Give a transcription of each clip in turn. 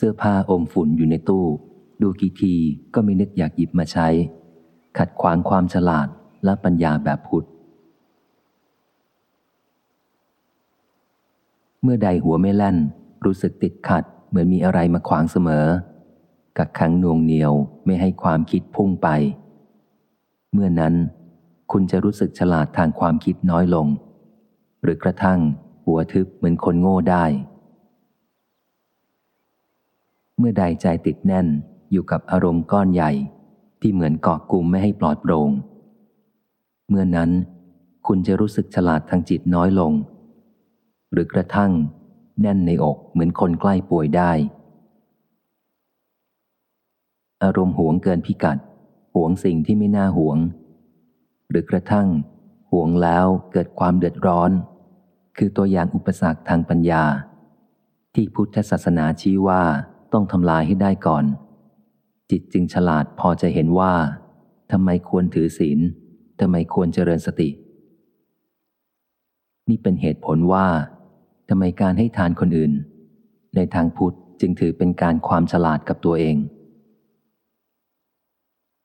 สื้อผ้าอมฝุ่นอยู่ในตู้ ดูกี่ทีก็ไม่นึกอยากหยิบมาใช้ ขัดขวางความฉลาดและปัญญาแบบพุทธเมื่อใดหัวไม่แล่น รู้สึกติดขัด เหมือนมีอะไรมาขวางเสมอ กักขังนวงเหนียวไม่ให้ความคิดพุ่งไป เมื่อนั้น คุณจะรู้สึกฉลาดทางความคิดน้อยลง หรือกระทั่งหัวทึบเหมือนคนโง่ได้ เมื่อใดใจติดแน่นอยู่กับอารมณ์ก้อนใหญ่ ที่เหมือนเกาะกลุ่มไม่ให้ปลอดโปรง่ง เมื่อนั้น คุณจะรู้สึกฉลาดทางจิตน้อยลง หรือกระทั่ง แน่นในอกเหมือนคนใกล้ป่วยได้ อารมณ์หวงเกินพิกัด หวงสิ่งที่ไม่น่าหวง หรือกระทั่ง หวงแล้วเกิดความเดือดร้อน คือตัวอย่างอุปสรรคทางปัญญา ที่พุทธศาสนาชี้ว่า ต้องทำลายให้ได้ก่อน จิตจึงฉลาดพอจะเห็นว่าทำไมควรถือศีลทำไมควรเจริญสติ นี่เป็นเหตุผลว่าทำไมการให้ทานคนอื่น ในทางพุทธจึงถือเป็นการความฉลาดกับตัวเอง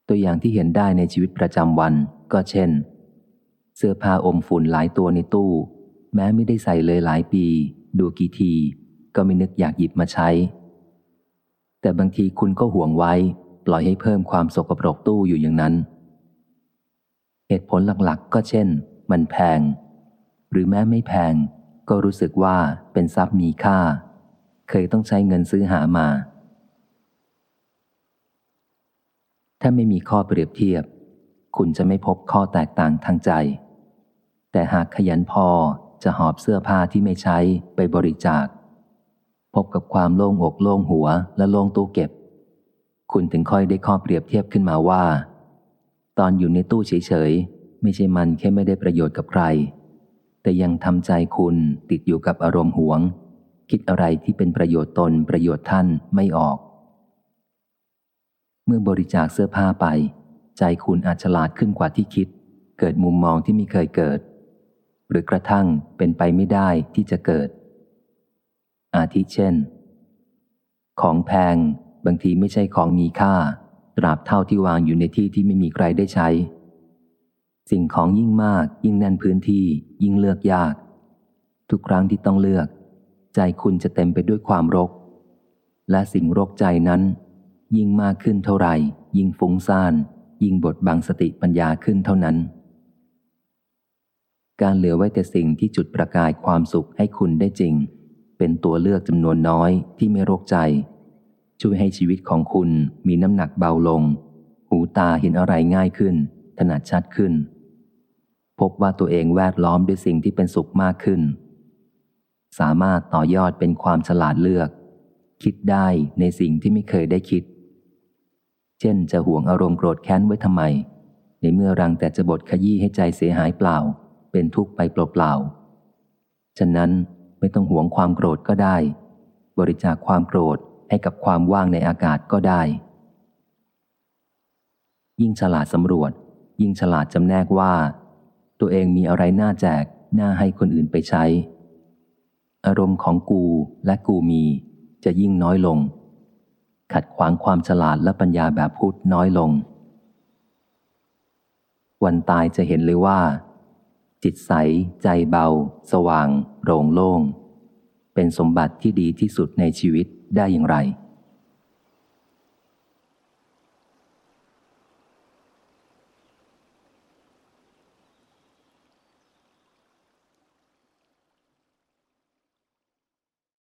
ตัวอย่างที่เห็นได้ในชีวิตประจำวันก็เช่น เสื้อผ้าอมฝุ่นหลายตัวในตู้ แม้ไม่ได้ใส่เลยหลายปี ดูกี่ที ก็ไม่นึกอยากหยิบมาใช้ แต่บางทีคุณก็ห่วงไว้ ปล่อยให้เพิ่มความสกปรกตู้อยู่อย่างนั้น เหตุผลหลักๆ ก็เช่น มันแพง หรือแม้ไม่แพง ก็รู้สึกว่าเป็นทรัพย์มีค่า เคยต้องใช้เงินซื้อหามา ถ้าไม่มีข้อเปรียบเทียบ คุณจะไม่พบข้อแตกต่างทางใจ แต่หากขยันพอจะหอบเสื้อผ้าที่ไม่ใช้ไปบริจาค พบกับความโล่งอกโล่งหัวและโล่งตู้เก็บ คุณถึงค่อยได้ข้อเปรียบเทียบขึ้นมาว่า ตอนอยู่ในตู้เฉยๆ ไม่ใช่มันแค่ไม่ได้ประโยชน์กับใคร แต่ยังทำใจคุณติดอยู่กับอารมณ์หวง คิดอะไรที่เป็นประโยชน์ตนประโยชน์ท่านไม่ออก เมื่อบริจาคเสื้อผ้าไป ใจคุณอาจฉลาดขึ้นกว่าที่คิด เกิดมุมมองที่ไม่เคยเกิด หรือกระทั่งเป็นไปไม่ได้ที่จะเกิด อาทิเช่น ของแพงบางทีไม่ใช่ของมีค่า ตราบเท่าที่วางอยู่ในที่ที่ไม่มีใครได้ใช้ สิ่งของยิ่งมาก ยิ่งแน่นพื้นที่ ยิ่งเลือกยาก ทุกครั้งที่ต้องเลือก ใจคุณจะเต็มไปด้วยความรก และสิ่งรกใจนั้น ยิ่งมากขึ้นเท่าไหร่ ยิ่งฟุ้งซ่าน ยิ่งบดบังสติปัญญาขึ้นเท่านั้นการเหลือไว้แต่สิ่งที่จุดประกายความสุขให้คุณได้จริง เป็นตัวเลือกจำนวนน้อยที่ไม่โรกใจ ช่วยให้ชีวิตของคุณมีน้ำหนักเบาลง หูตาเห็นอะไรง่ายขึ้น ถนัดชัดขึ้น พบว่าตัวเองแวดล้อมด้วยสิ่งที่เป็นสุขมากขึ้น สามารถต่อยอดเป็นความฉลาดเลือก คิดได้ในสิ่งที่ไม่เคยได้คิด เช่นจะห่วงอารมณ์โกรธแค้นไว้ทำไม ในเมื่อรังแต่จะบดขยี้ให้ใจเสียหายเปล่า เป็นทุกข์ไปเปล่าๆฉะนั้น ไม่ต้องหวงความโกรธก็ได้ บริจาคความโกรธให้กับความว่างในอากาศก็ได้ ยิ่งฉลาดสำรวจ ยิ่งฉลาดจำแนกว่า ตัวเองมีอะไรน่าแจกน่าให้คนอื่นไปใช้ อารมณ์ของกูและกูมีจะยิ่งน้อยลง ขัดขวางความฉลาดและปัญญาแบบพุทธน้อยลง วันตายจะเห็นเลยว่า จิตใส ใจเบา สว่าง โปร่งโล่ง เป็นสมบัติที่ดีที่สุดในชีวิตได้อย่างไร